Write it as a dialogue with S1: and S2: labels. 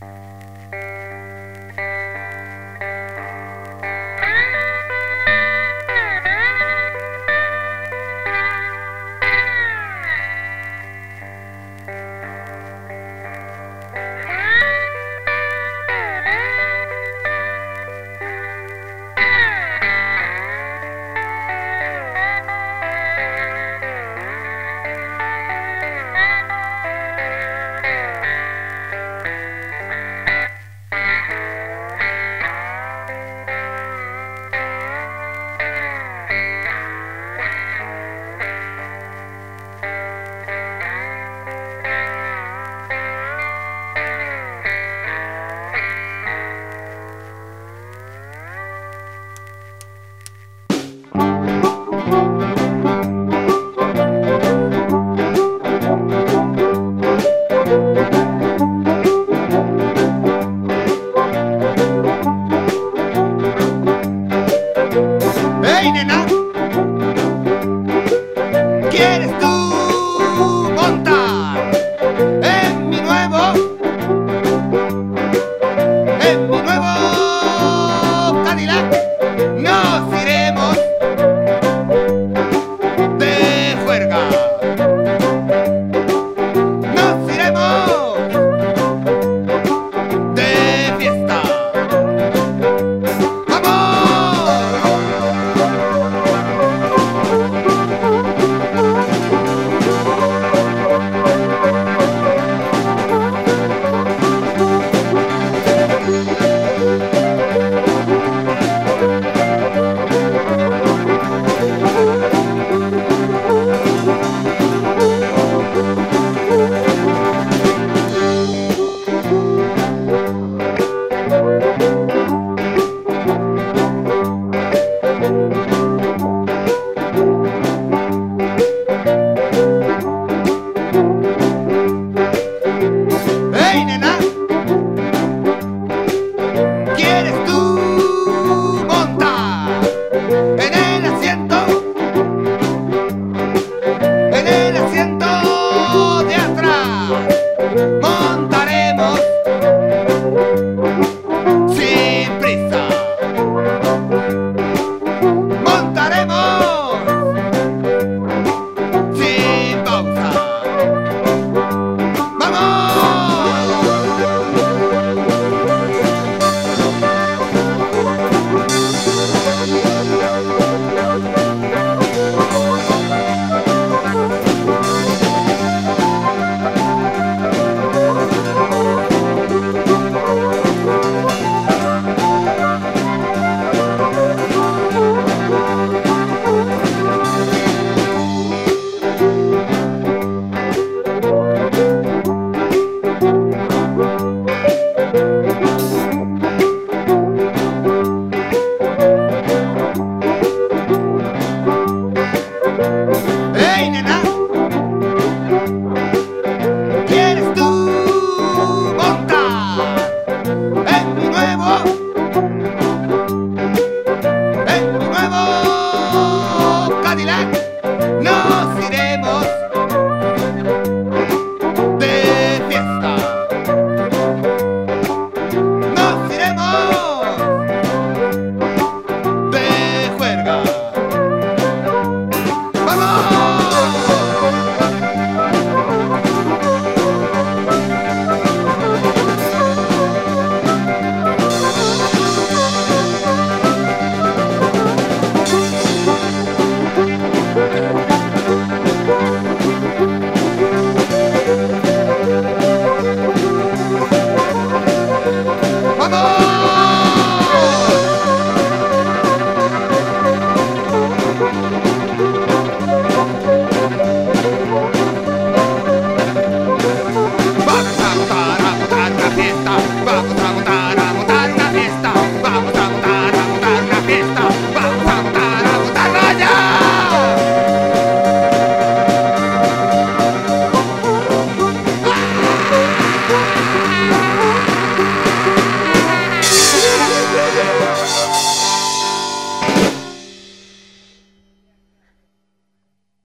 S1: ¡Hey,